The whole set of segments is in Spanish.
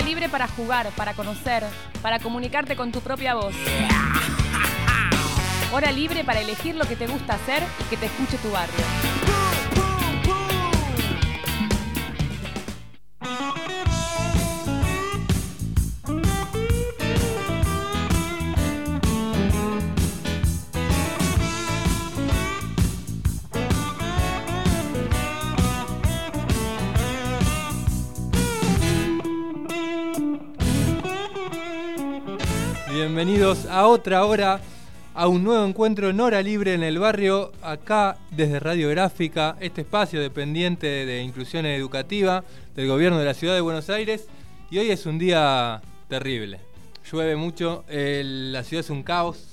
Hora libre para jugar, para conocer, para comunicarte con tu propia voz. Hora libre para elegir lo que te gusta hacer y que te escuche tu barrio. Bienvenidos a otra hora, a un nuevo encuentro en hora libre en el barrio, acá desde Radiográfica, este espacio dependiente de inclusión educativa del gobierno de la ciudad de Buenos Aires. Y hoy es un día terrible. Llueve mucho, la ciudad es un caos.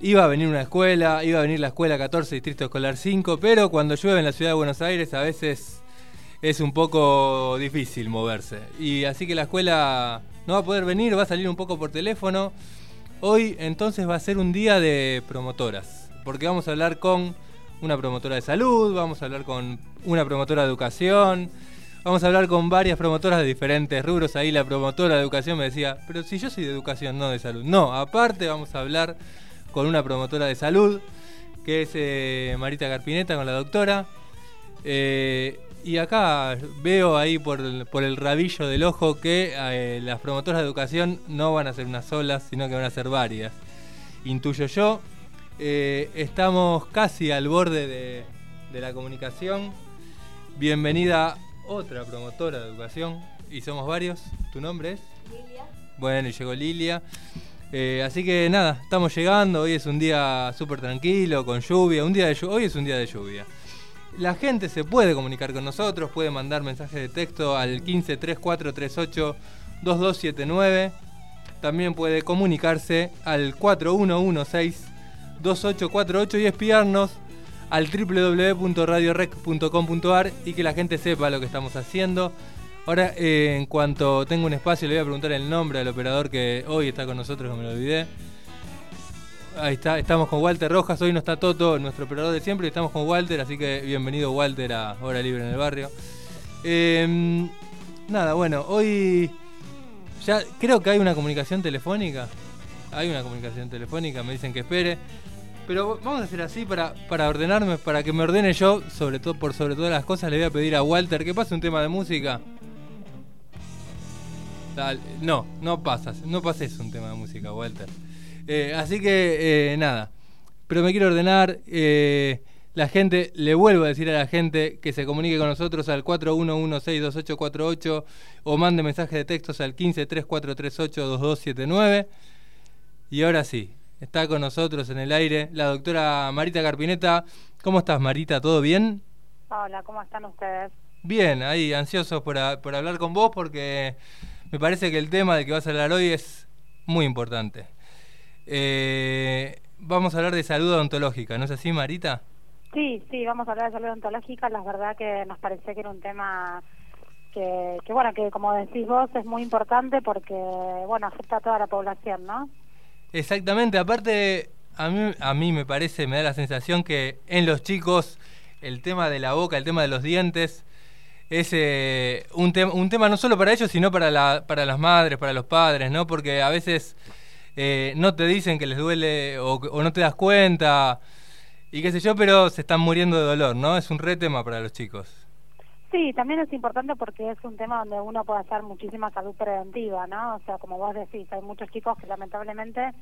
Iba a venir una escuela, iba a venir la escuela 14, Distrito Escolar 5, pero cuando llueve en la ciudad de Buenos Aires a veces es un poco difícil moverse. Y así que la escuela no va a poder venir, va a salir un poco por teléfono. Hoy entonces va a ser un día de promotoras, porque vamos a hablar con una promotora de salud, vamos a hablar con una promotora de educación, vamos a hablar con varias promotoras de diferentes rubros. Ahí la promotora de educación me decía, pero si yo soy de educación, no de salud. No, aparte vamos a hablar con una promotora de salud, que es eh, Marita Carpineta, con la doctora. Eh, y acá veo ahí por el, por el rabillo del ojo que eh, las promotoras de educación no van a ser unas solas, sino que van a ser varias. Intuyo yo. Eh, estamos casi al borde de, de la comunicación. Bienvenida otra promotora de educación. Y somos varios. ¿Tu nombre es? Lilia. Bueno, y llegó Lilia. Eh, así que nada, estamos llegando. Hoy es un día súper tranquilo, con lluvia. Un día de Hoy es un día de lluvia. La gente se puede comunicar con nosotros, puede mandar mensajes de texto al 15 3438 2279. También puede comunicarse al 4116 2848 y espiarnos al www.radiorec.com.ar y que la gente sepa lo que estamos haciendo. Ahora, eh, en cuanto tengo un espacio, le voy a preguntar el nombre al operador que hoy está con nosotros, que me lo olvidé. Ahí está, estamos con Walter Rojas, hoy no está Toto, nuestro operador de siempre, estamos con Walter, así que bienvenido Walter a Hora Libre en el Barrio. Eh, nada, bueno, hoy ya creo que hay una comunicación telefónica. Hay una comunicación telefónica, me dicen que espere. Pero vamos a hacer así para, para ordenarme, para que me ordene yo, sobre todo por sobre todas las cosas, le voy a pedir a Walter que pase un tema de música. Dale, no, no pasas, no pases un tema de música, Walter. Eh, así que eh, nada, pero me quiero ordenar. eh, la gente, le vuelvo a decir a la gente que se comunique con nosotros al 41162848 o mande mensaje de textos al 1534382279. Y ahora sí, está con nosotros en el aire la doctora Marita Carpineta. ¿Cómo estás, Marita? ¿Todo bien? Hola, ¿cómo están ustedes? Bien, ahí ansiosos por, a- por hablar con vos porque me parece que el tema del que vas a hablar hoy es muy importante. Eh, vamos a hablar de salud odontológica, ¿no es así, Marita? Sí, sí, vamos a hablar de salud odontológica. La verdad que nos parecía que era un tema que, que, bueno, que como decís vos es muy importante porque, bueno, afecta a toda la población, ¿no? Exactamente, aparte a mí, a mí me parece, me da la sensación que en los chicos el tema de la boca, el tema de los dientes, es eh, un, tema un tema no solo para ellos, sino para, la, para las madres, para los padres, ¿no? Porque a veces eh, no te dicen que les duele o, o no te das cuenta y qué sé yo, pero se están muriendo de dolor, ¿no? Es un re tema para los chicos. Sí, también es importante porque es un tema donde uno puede hacer muchísima salud preventiva, ¿no? O sea, como vos decís, hay muchos chicos que lamentablemente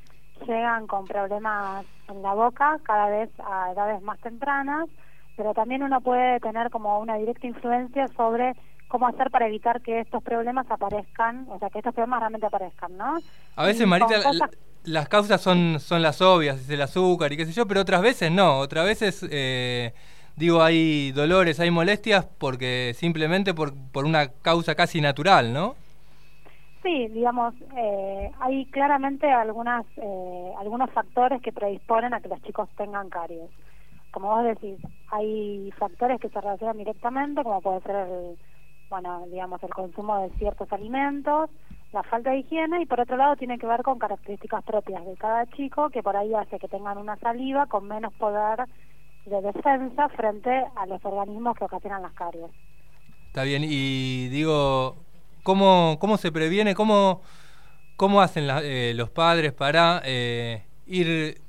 llegan con problemas en la boca cada vez a edades más tempranas, pero también uno puede tener como una directa influencia sobre cómo hacer para evitar que estos problemas aparezcan, o sea, que estos problemas realmente aparezcan, ¿no? A veces, Y Marita, la- las causas son, son las obvias, es el azúcar y qué sé yo, pero otras veces no. Otras veces, eh, digo, hay dolores, hay molestias porque simplemente por, por una causa casi natural, ¿no? Sí, digamos, eh, hay claramente algunas, eh, algunos factores que predisponen a que los chicos tengan caries. Como vos decís, hay factores que se relacionan directamente, como puede ser el, bueno, digamos, el consumo de ciertos alimentos, la falta de higiene, y por otro lado tiene que ver con características propias de cada chico, que por ahí hace que tengan una saliva con menos poder de defensa frente a los organismos que ocasionan las caries. Está bien, y digo, ¿cómo, cómo se previene? ¿Cómo, cómo hacen eh, los padres para eh, ir,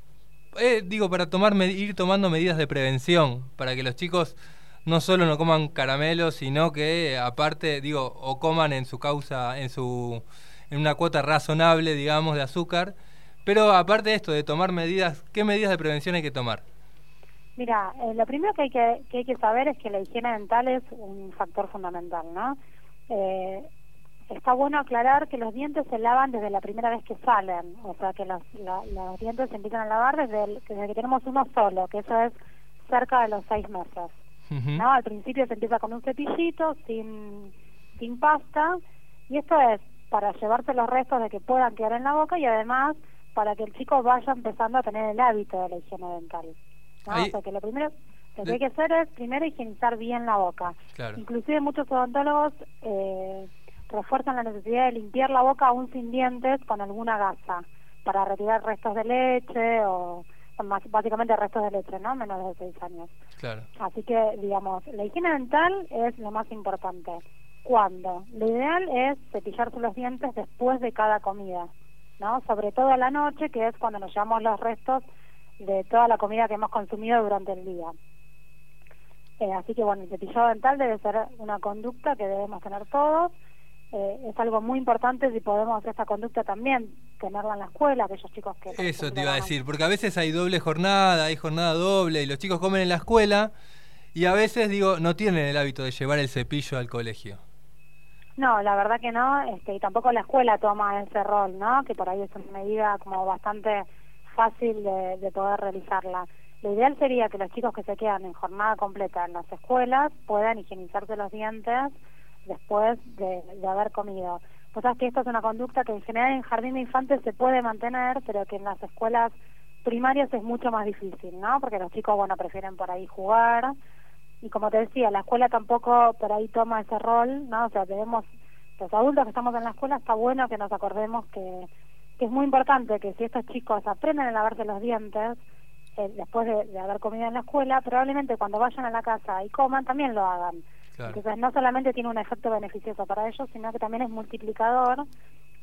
eh, digo, para tomar, ir tomando medidas de prevención, para que los chicos no solo no coman caramelos, sino que aparte, digo, o coman en su causa, en su en una cuota razonable, digamos, de azúcar. Pero aparte de esto, de tomar medidas, ¿qué medidas de prevención hay que tomar? Mira, eh, lo primero que hay que, que hay que saber es que la higiene dental es un factor fundamental, ¿no? Eh, está bueno aclarar que los dientes se lavan desde la primera vez que salen, o sea que los, los dientes se empiezan a lavar desde, desde que tenemos uno solo, que eso es cerca de los seis meses. ¿No? Al principio se empieza con un cepillito sin, sin pasta y esto es para llevarse los restos de que puedan quedar en la boca y además para que el chico vaya empezando a tener el hábito de la higiene dental. ¿no? O sea que lo primero lo que hay que hacer es primero higienizar bien la boca. Inclusive muchos odontólogos eh, refuerzan la necesidad de limpiar la boca aún sin dientes con alguna gasa para retirar restos de leche o básicamente restos de leche, ¿no? Menos de 6 años. Claro. Así que, digamos, la higiene dental es lo más importante. ¿Cuándo? Lo ideal es cepillarse los dientes después de cada comida, ¿no? Sobre todo a la noche, que es cuando nos llevamos los restos de toda la comida que hemos consumido durante el día. Eh, así que, bueno, el cepillado dental debe ser una conducta que debemos tener todos eh, es algo muy importante si podemos hacer esta conducta también, tenerla en la escuela, aquellos chicos que... Eso te iba a decir, porque a veces hay doble jornada, hay jornada doble y los chicos comen en la escuela y a veces, digo, no tienen el hábito de llevar el cepillo al colegio. No, la verdad que no, este, y tampoco la escuela toma ese rol, ¿no? Que por ahí es una medida como bastante fácil de, de poder realizarla. Lo ideal sería que los chicos que se quedan en jornada completa en las escuelas puedan higienizarse los dientes después de, haber comido. Pues sabes que esto es una conducta que en general en jardín de infantes se puede mantener, pero que en las escuelas primarias es mucho más difícil, ¿no? Porque los chicos, bueno, prefieren por ahí jugar. Y como te decía, la escuela tampoco por ahí toma ese rol, ¿no? O sea, tenemos, los adultos que estamos en la escuela, está bueno que nos acordemos que, que es muy importante que si estos chicos aprenden a lavarse los dientes, eh, después de, de haber comido en la escuela, probablemente cuando vayan a la casa y coman también lo hagan. Entonces no solamente tiene un efecto beneficioso para ellos, sino que también es multiplicador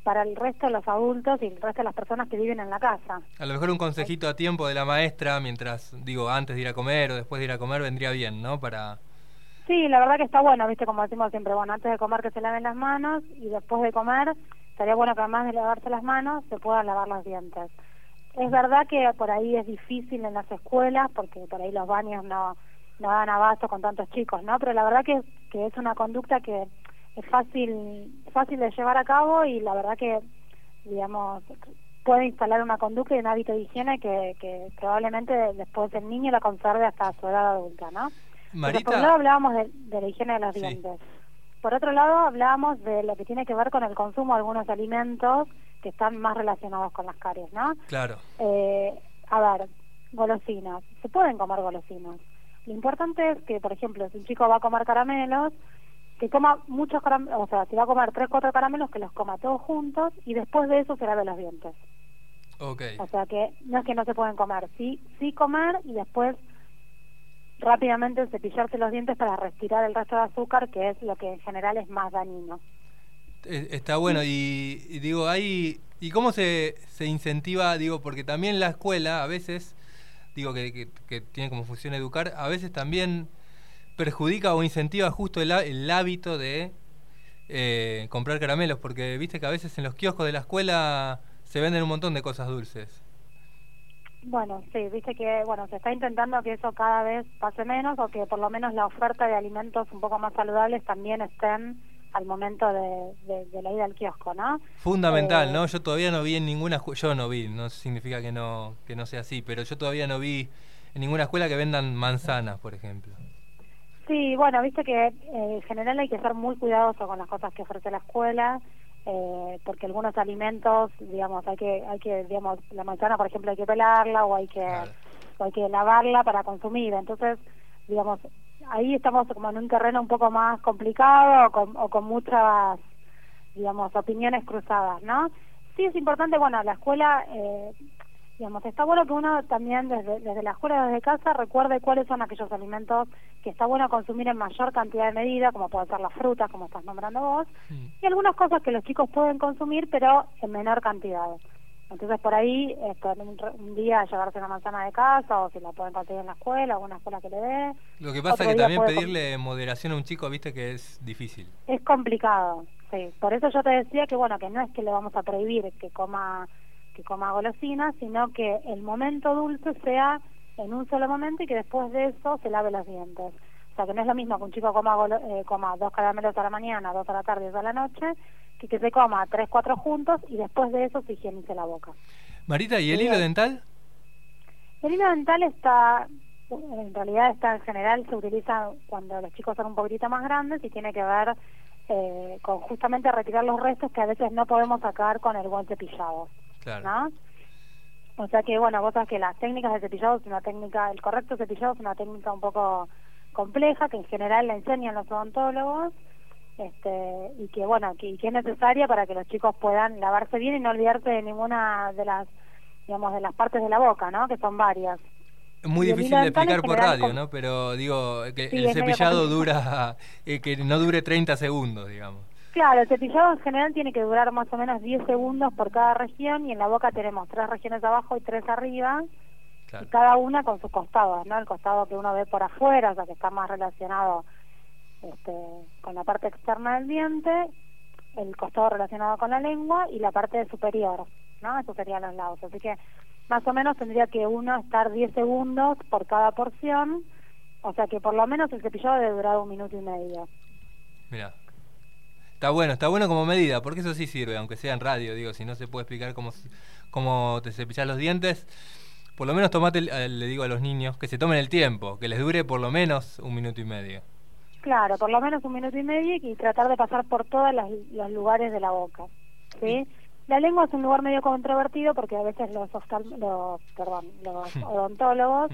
para el resto de los adultos y el resto de las personas que viven en la casa. A lo mejor un consejito a tiempo de la maestra, mientras, digo, antes de ir a comer o después de ir a comer, vendría bien, ¿no? Para... Sí, la verdad que está bueno, viste, como decimos siempre, bueno, antes de comer que se laven las manos y después de comer, estaría bueno que además de lavarse las manos, se puedan lavar los dientes. Es verdad que por ahí es difícil en las escuelas, porque por ahí los baños no no dan abasto con tantos chicos, ¿no? Pero la verdad que, que es una conducta que es fácil, fácil de llevar a cabo y la verdad que, digamos, puede instalar una conducta y un hábito de higiene que, que probablemente después el niño la conserve hasta su edad adulta, ¿no? Marita... por un lado hablábamos de, la higiene de los dientes. Por otro lado hablábamos de lo que tiene que ver con el consumo de algunos alimentos que están más relacionados con las caries, ¿no? Claro. Eh, a ver, golosinas. Se pueden comer golosinas lo importante es que, por ejemplo, si un chico va a comer caramelos, que coma muchos caramelos, o sea, si va a comer tres, cuatro caramelos, que los coma todos juntos y después de eso se lave los dientes. Okay. O sea que no es que no se pueden comer, sí, sí comer y después rápidamente cepillarse los dientes para respirar el resto de azúcar, que es lo que en general es más dañino. Eh, está bueno y, y digo, hay ¿y cómo se, se incentiva? Digo, porque también la escuela a veces digo que, que, tiene como función educar, a veces también perjudica o incentiva justo el, el hábito de eh, comprar caramelos, porque viste que a veces en los kioscos de la escuela se venden un montón de cosas dulces. Bueno, sí, viste que bueno se está intentando que eso cada vez pase menos o que por lo menos la oferta de alimentos un poco más saludables también estén al momento de, la ida al kiosco, ¿no? Fundamental, eh, ¿no? Yo todavía no vi en ninguna escuela, yo no vi, no significa que no, que no sea así, pero yo todavía no vi en ninguna escuela que vendan manzanas, por ejemplo. Sí, bueno, viste que eh, en general hay que ser muy cuidadoso con las cosas que ofrece la escuela, eh, porque algunos alimentos, digamos, hay que, hay que, digamos, la manzana, por ejemplo, hay que pelarla o hay que, o hay que lavarla para consumir, entonces, digamos, ahí estamos como en un terreno un poco más complicado o con, o con muchas, digamos, opiniones cruzadas, ¿no? Sí es importante, bueno, la escuela, eh, Digamos, está bueno que uno también desde, desde la escuela, desde casa, recuerde cuáles son aquellos alimentos que está bueno consumir en mayor cantidad de medida, como pueden ser las frutas, como estás nombrando vos, y algunas cosas que los chicos pueden consumir, pero en menor cantidad. Entonces, por ahí, esto, un, un, día llevarse una manzana de casa, o si la pueden conseguir en la escuela, alguna escuela que le dé. Lo que pasa es que también pedirle moderación a un chico, viste que es difícil. Es complicado, sí. Por eso yo te decía que, bueno, que no es que le vamos a prohibir que coma que coma golosinas, sino que el momento dulce sea en un solo momento y que después de eso se lave los dientes. O sea, que no es lo mismo que un chico coma, eh, coma dos caramelos a la mañana, dos a la tarde y dos a la noche, que que se coma tres, cuatro juntos y después de eso se higienice la boca. Marita, ¿y el hilo dental? El hilo dental está, en realidad está en general, se utiliza cuando los chicos son un poquitito más grandes y tiene que ver eh, con justamente retirar los restos que a veces no podemos sacar con el buen cepillado. Claro. O sea que, bueno, vos sabés que las técnicas de cepillado es una técnica, el correcto cepillado es una técnica un poco compleja que en general la enseñan los odontólogos este, y que, bueno, que, que es necesaria para que los chicos puedan lavarse bien y no olvidarse de ninguna de las, digamos, de las partes de la boca, ¿no? Que son varias. Muy difícil de explicar por radio, ¿no? Pero digo, que el cepillado dura, eh, que no dure 30 segundos, digamos. Claro, el cepillado en general tiene que durar más o menos 10 segundos por cada región y en la boca tenemos tres regiones abajo y tres arriba y cada una con sus costados, ¿no? El costado que uno ve por afuera, o sea, que está más relacionado este, con la parte externa del diente, el costado relacionado con la lengua y la parte superior, ¿no? Eso serían los lados. Así que más o menos tendría que uno estar 10 segundos por cada porción, o sea que por lo menos el cepillado debe durar un minuto y medio. Mira. Está bueno, está bueno como medida, porque eso sí sirve, aunque sea en radio, digo, si no se puede explicar cómo, cómo te cepillas los dientes, por lo menos tomate, le digo a los niños, que se tomen el tiempo, que les dure por lo menos un minuto y medio. Claro, por lo menos un minuto y medio y tratar de pasar por todos los lugares de la boca, ¿sí? La lengua es un lugar medio controvertido porque a veces los, los, perdón, los odontólogos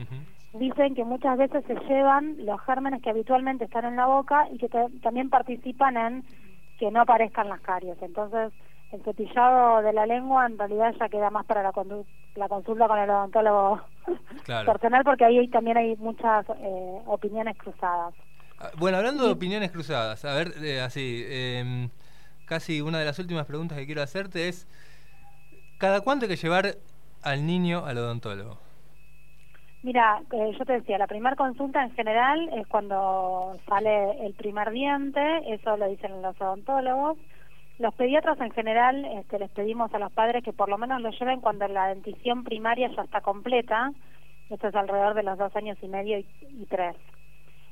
dicen que muchas veces se llevan los gérmenes que habitualmente están en la boca y que también participan en que no aparezcan las caries. Entonces, el cepillado de la lengua en realidad ya queda más para la, la consulta con el odontólogo personal porque ahí también hay muchas eh, opiniones cruzadas. Bueno, hablando de opiniones cruzadas, a ver, eh, así, em, casi una de las últimas preguntas que quiero hacerte es, ¿cada cuánto hay que llevar al niño al odontólogo? Mira, eh, yo te decía, la primera consulta en general es cuando sale el primer diente, eso lo dicen los odontólogos. Los pediatras en general este, les pedimos a los padres que por lo menos lo lleven cuando la dentición primaria ya está completa, esto es alrededor de los dos años y medio y, tres.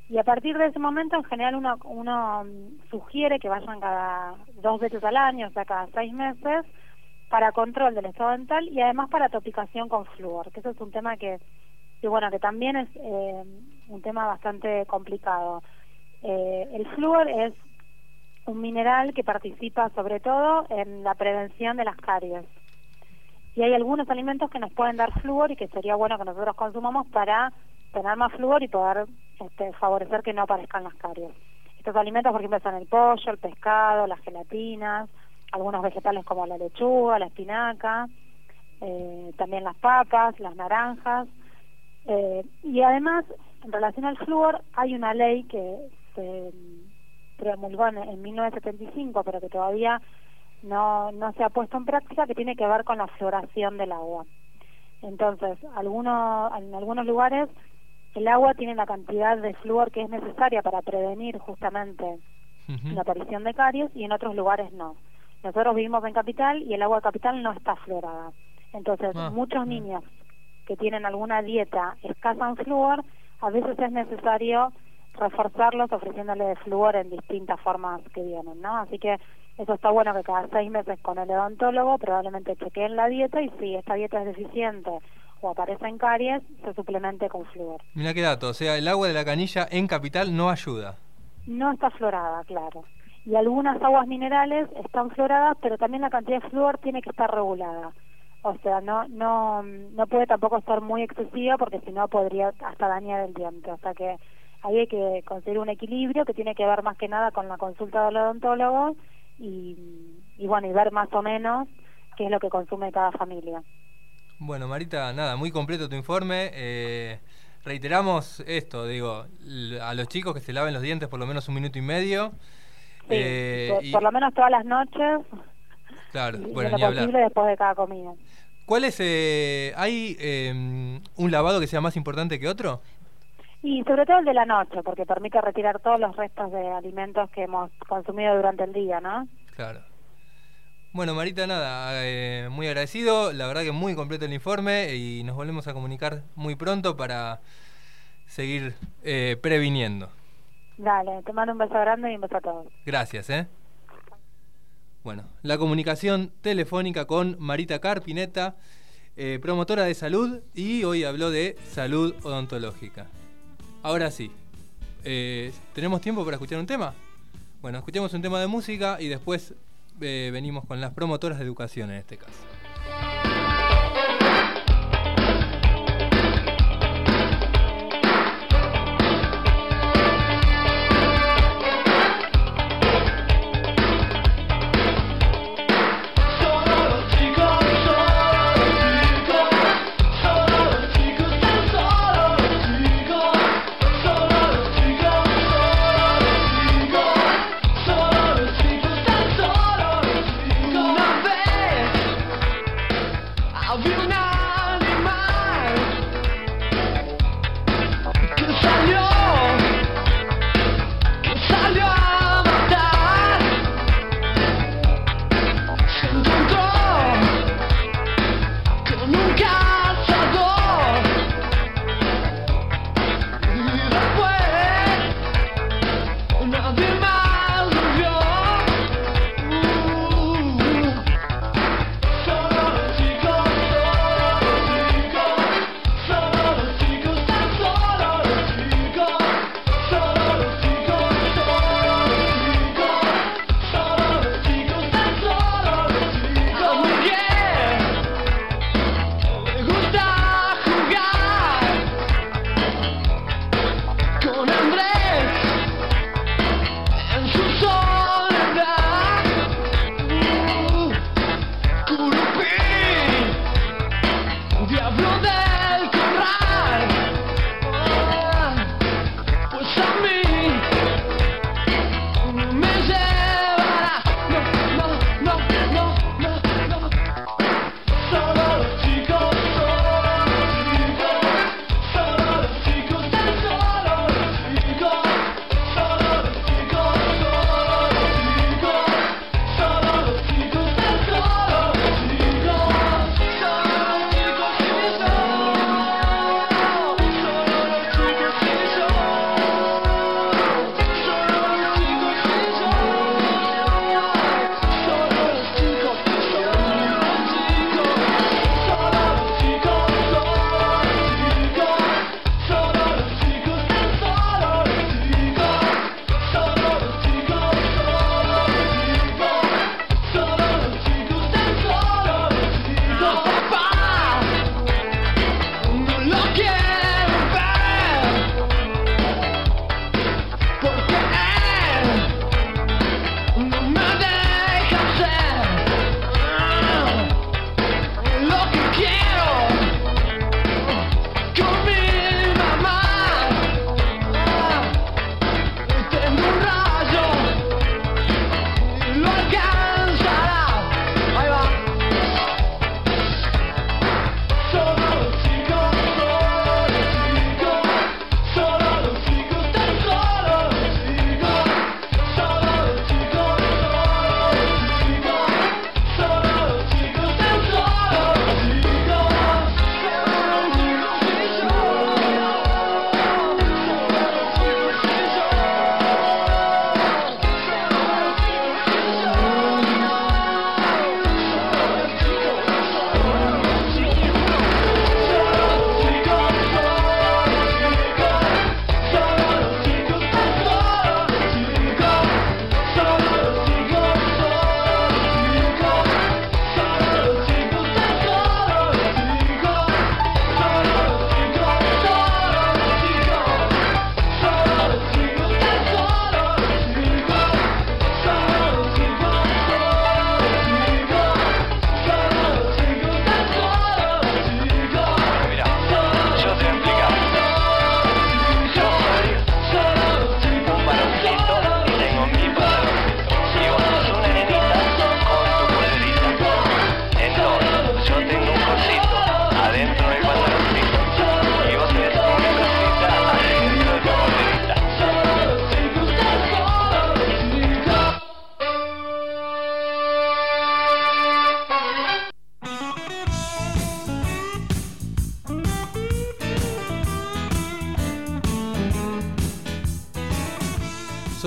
Y a partir de ese momento, en general, uno, sugiere que vayan cada dos veces al año, o sea, cada seis meses, para control del estado dental y además para topicación con flúor, que eso es un tema que y bueno, que también es eh, un tema bastante complicado. Eh, el flúor es un mineral que participa sobre todo en la prevención de las caries. Y hay algunos alimentos que nos pueden dar flúor y que sería bueno que nosotros consumamos para tener más flúor y poder este, favorecer que no aparezcan las caries. Estos alimentos, por ejemplo, son el pollo, el pescado, las gelatinas, algunos vegetales como la lechuga, la espinaca, eh, también las papas, las naranjas, eh, y además, en relación al flúor, hay una ley que se promulgó en, 1975, pero que todavía no, no se ha puesto en práctica, que tiene que ver con la floración del agua. Entonces, algunos, en algunos lugares el agua tiene la cantidad de flúor que es necesaria para prevenir justamente la aparición de caries y en otros lugares no. Nosotros vivimos en Capital y el agua de Capital no está florada. Entonces, ah, muchos niños que tienen alguna dieta escasa en flúor, a veces es necesario reforzarlos ofreciéndole flúor en distintas formas que vienen, ¿no? Así que eso está bueno que cada seis meses con el odontólogo probablemente chequeen la dieta y si esta dieta es deficiente o aparece en caries, se suplemente con flúor. Mira qué dato, o sea, el agua de la canilla en capital no ayuda. No está florada, claro. Y algunas aguas minerales están floradas, pero también la cantidad de flúor tiene que estar regulada. O sea, no, no, no puede tampoco estar muy excesiva porque si no podría hasta dañar el diente. O sea que ahí hay que conseguir un equilibrio que tiene que ver más que nada con la consulta del odontólogo y, y bueno, y ver más o menos qué es lo que consume cada familia. Bueno, Marita, nada, muy completo tu informe. Eh, reiteramos esto, digo, a los chicos que se laven los dientes por lo menos un minuto y medio. Eh, por, lo menos todas las noches. Claro, y, bueno, lo posible después de cada comida. ¿Cuál es, eh, hay em, un lavado que sea más importante que otro? Y sobre todo el de la noche, porque permite retirar todos los restos de alimentos que hemos consumido durante el día, ¿no? Claro. Bueno, Marita, nada, eh, muy agradecido, la verdad que muy completo el informe y nos volvemos a comunicar muy pronto para seguir eh, previniendo. Dale, te mando un beso grande y un beso a todos. Gracias, ¿eh? Bueno, la comunicación telefónica con Marita Carpineta, eh, promotora de salud y hoy habló de salud odontológica. Ahora sí, ¿tenemos tiempo para escuchar un tema? Bueno, escuchemos un tema de música y después eh, venimos con las promotoras de educación en este caso.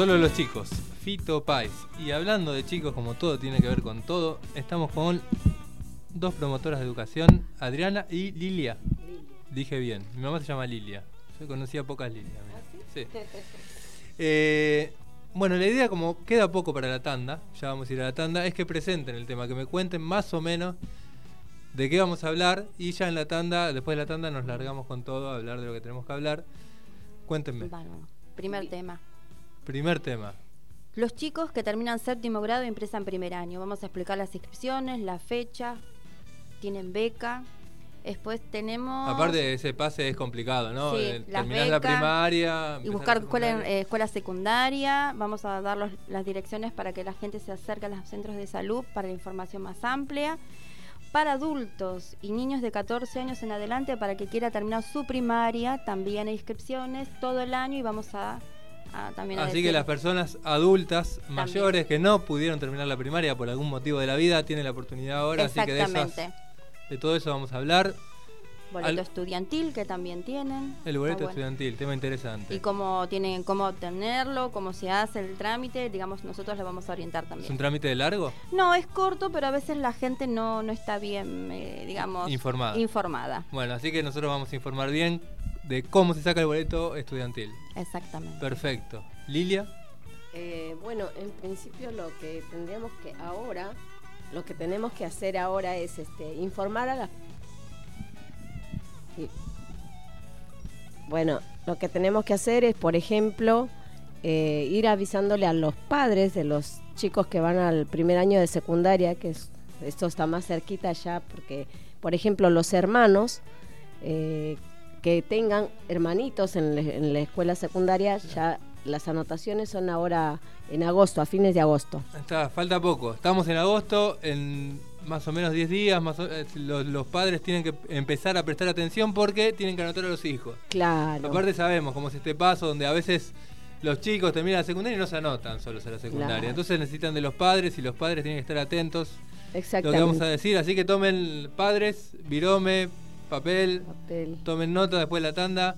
Solo los chicos, Fito Pais. Y hablando de chicos, como todo tiene que ver con todo, estamos con dos promotoras de educación, Adriana y Lilia. Dije bien, mi mamá se llama Lilia. Yo conocía pocas Lilias. Sí. Eh, bueno, la idea, como queda poco para la tanda, ya vamos a ir a la tanda, es que presenten el tema, que me cuenten más o menos de qué vamos a hablar y ya en la tanda, después de la tanda nos largamos con todo a hablar de lo que tenemos que hablar. Cuéntenme. Bueno, primer tema. Primer tema. Los chicos que terminan séptimo grado y empiezan primer año. Vamos a explicar las inscripciones, la fecha, tienen beca. Después tenemos... Aparte ese pase es complicado, ¿no? Sí, Eh, Terminás la primaria. y buscar la escuela, secundaria. eh, escuela secundaria. Vamos a dar los- las direcciones para que la gente se acerque a los centros de salud para información más amplia. Para adultos y niños de 14 años en adelante, para que quiera terminar su primaria, también hay inscripciones todo el año y vamos a, a también a Así que decir- las personas adultas mayores que no pudieron terminar la primaria por algún motivo de la vida tienen la oportunidad ahora, así que de, esas- Exactamente. de todo eso vamos a hablar. Boleto Al- estudiantil que también tienen. El boleto Está bueno. estudiantil, tema interesante. Y cómo tienen, cómo obtenerlo, cómo se hace el trámite, digamos, nosotros le vamos a orientar ¿Es también. un trámite de largo? No, es corto, pero a veces la gente no, no está bien, eh, digamos, Informada. informada. Bueno, así que nosotros vamos a informar bien de cómo se saca el boleto estudiantil. Exactamente. Perfecto. Lilia, Eh, bueno, en principio lo que tendríamos que ahora, lo que tenemos que hacer ahora es este, informar a las... y- Bueno, lo que tenemos que hacer es, por ejemplo, eh, ir avisándole a los padres de los chicos que van al primer año de secundaria, que es- esto está más cerquita ya, porque, por ejemplo, los hermanos eh, que tengan hermanitos en, la- en la escuela secundaria, ya las anotaciones son ahora en agosto, a fines de agosto. está, falta poco. Estamos en agosto, en más o menos 10 días, más o- eh, los, los padres tienen que empezar a prestar atención porque tienen que anotar a los hijos. Claro. Aparte sabemos cómo es este paso donde a veces los chicos terminan la secundaria y no se anotan solos a la secundaria. Claro. Entonces necesitan de los padres y los padres tienen que estar atentos lo que Exactamente. vamos a decir. Así que tomen padres, virome, papel, Papel. tomen nota después de la tanda.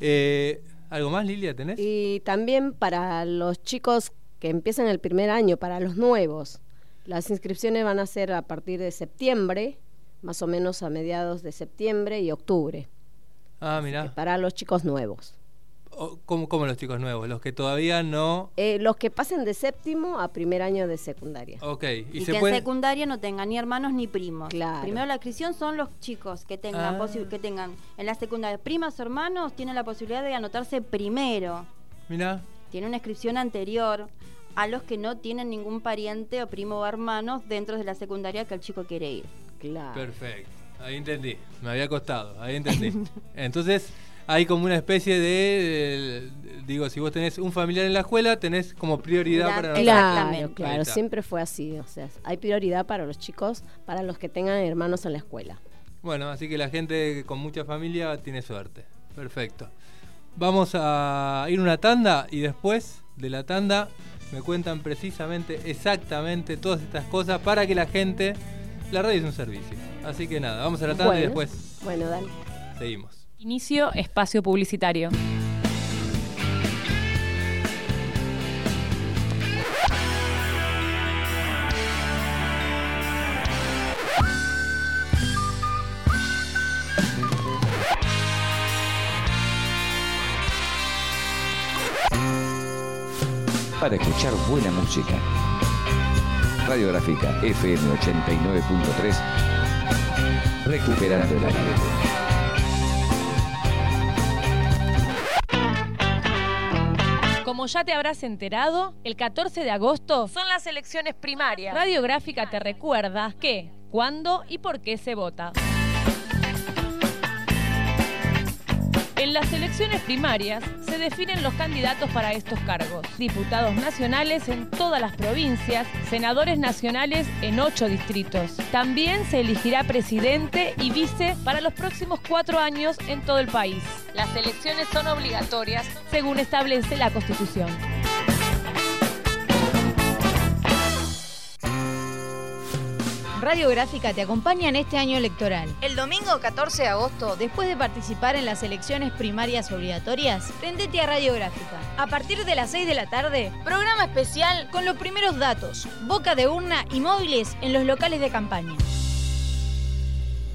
Eh, ¿Algo más, Lilia, tenés? Y también para los chicos que empiezan el primer año, para los nuevos, las inscripciones van a ser a partir de septiembre, más o menos a mediados de septiembre y octubre, Ah, mirá. para los chicos nuevos. ¿Cómo, cómo los chicos nuevos? Los que todavía no... Eh, los que pasen de séptimo a primer año de secundaria. Ok. Y, Y, se que en secundaria no tengan ni hermanos ni primos. Claro. Primero la inscripción son los chicos que tengan, Ah. que tengan en la secundaria primas o hermanos, tienen la posibilidad de anotarse primero. Mirá. Tiene una inscripción anterior a los que no tienen ningún pariente o primo o hermanos dentro de la secundaria que el chico quiere ir. Claro. Perfecto. Ahí entendí. Me había costado. Ahí entendí. Entonces, hay como una especie de, de- Digo, si vos tenés un familiar en la escuela, tenés como prioridad La- para. Claro, claro, siempre fue así. O sea, hay prioridad para los chicos, para los que tengan hermanos en la escuela. Bueno, así que la gente con mucha familia tiene suerte. Perfecto. Vamos a ir una tanda y después de la tanda me cuentan precisamente, exactamente todas estas cosas para que la gente... La radio es un servicio. Así que nada, vamos a la tanda y después Bueno, dale. seguimos. Inicio espacio publicitario. para escuchar buena música. Radiográfica FM 89.3 Recuperando el aire. Ya te habrás enterado, el 14 de agosto son las elecciones primarias. Radiográfica te recuerda qué, cuándo y por qué se vota. En las elecciones primarias se definen los candidatos para estos cargos. Diputados nacionales en todas las provincias, senadores nacionales en ocho distritos. También se elegirá presidente y vice para los próximos cuatro años en todo el país. Las elecciones son obligatorias según establece la Constitución. Radiográfica te acompaña en este año electoral. El domingo 14 de agosto, Después de participar en las elecciones primarias obligatorias, prendete a Radiográfica. A partir de las 6 de la tarde, programa especial con los primeros datos, boca de urna y móviles en los locales de campaña.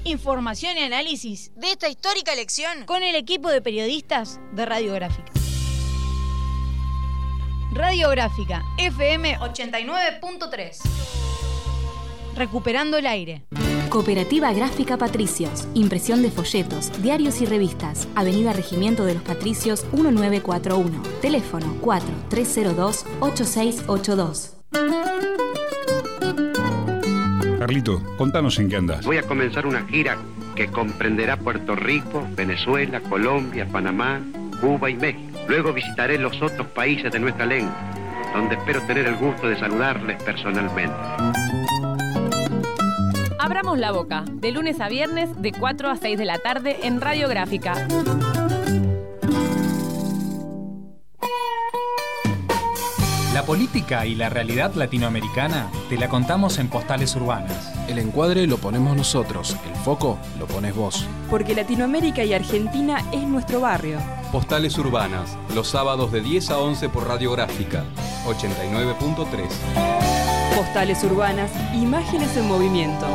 Información y análisis de esta histórica elección con el equipo de periodistas de Radiográfica. Radiográfica FM 89.3. Recuperando el aire. Cooperativa Gráfica Patricios. Impresión de folletos, diarios y revistas. Avenida Regimiento de los Patricios 1941. Teléfono 4302-8682. Carlito, contanos en qué andas. Voy a comenzar una gira que comprenderá Puerto Rico, Venezuela, Colombia, Panamá, Cuba y México. Luego visitaré los otros países de nuestra lengua, donde espero tener el gusto de saludarles personalmente. Abramos la boca, de lunes a viernes, de 4 a 6 de la tarde en Radiográfica. La política y la realidad latinoamericana te la contamos en Postales Urbanas. El encuadre lo ponemos nosotros, el foco lo pones vos. Porque Latinoamérica y Argentina es nuestro barrio. Postales Urbanas, los sábados de 10 a 11 por Radiográfica, 89.3. Postales Urbanas, imágenes en movimiento.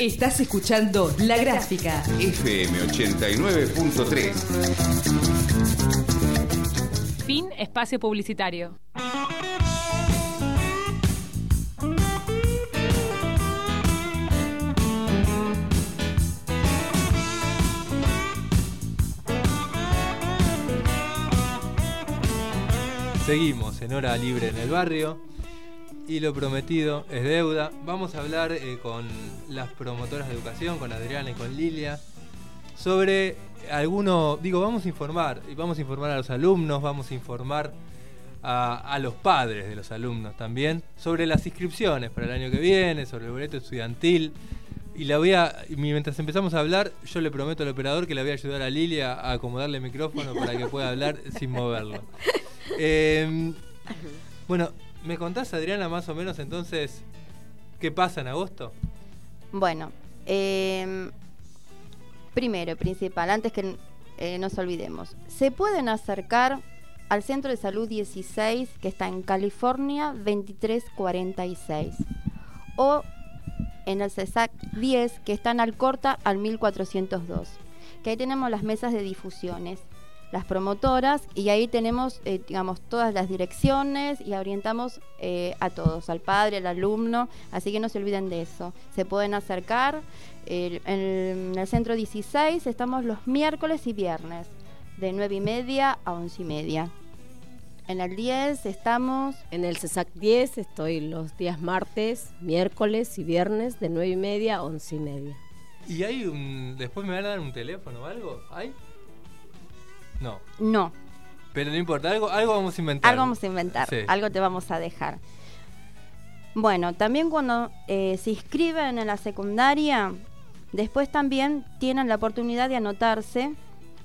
Estás escuchando La Gráfica. FM 89.3. Fin espacio publicitario. Seguimos en hora libre en el barrio y lo prometido es deuda. Vamos a hablar eh, con las promotoras de educación, con Adriana y con Lilia, sobre alguno, digo, vamos a informar, y vamos a informar a los alumnos, vamos a informar a, a los padres de los alumnos también, sobre las inscripciones para el año que viene, sobre el boleto estudiantil. Y la voy a, mientras empezamos a hablar, yo le prometo al operador que le voy a ayudar a Lilia a acomodarle el micrófono para que pueda hablar sin moverlo. Eh, bueno, ¿me contás, Adriana, más o menos entonces qué pasa en agosto? Bueno, eh, primero, principal, antes que eh, nos olvidemos, se pueden acercar al Centro de Salud 16 que está en California 2346 o en el CESAC 10 que está en Alcorta al 1402, que ahí tenemos las mesas de difusiones las promotoras y ahí tenemos, eh, digamos, todas las direcciones y orientamos eh, a todos, al padre, al alumno, así que no se olviden de eso. Se pueden acercar. El- en el centro 16 estamos los miércoles y viernes, de 9 y media a 11 y media. En el 10 estamos... En el CESAC 10 estoy los días martes, miércoles y viernes de 9 y media a 11 y media. ¿Y hay un. después me van a dar un teléfono o algo? ¿Hay? No. No, Pero no importa, algo, algo vamos a inventar. Algo vamos a inventar, Sí. algo te vamos a dejar. Bueno, también cuando eh, se inscriben en la secundaria, después también tienen la oportunidad de anotarse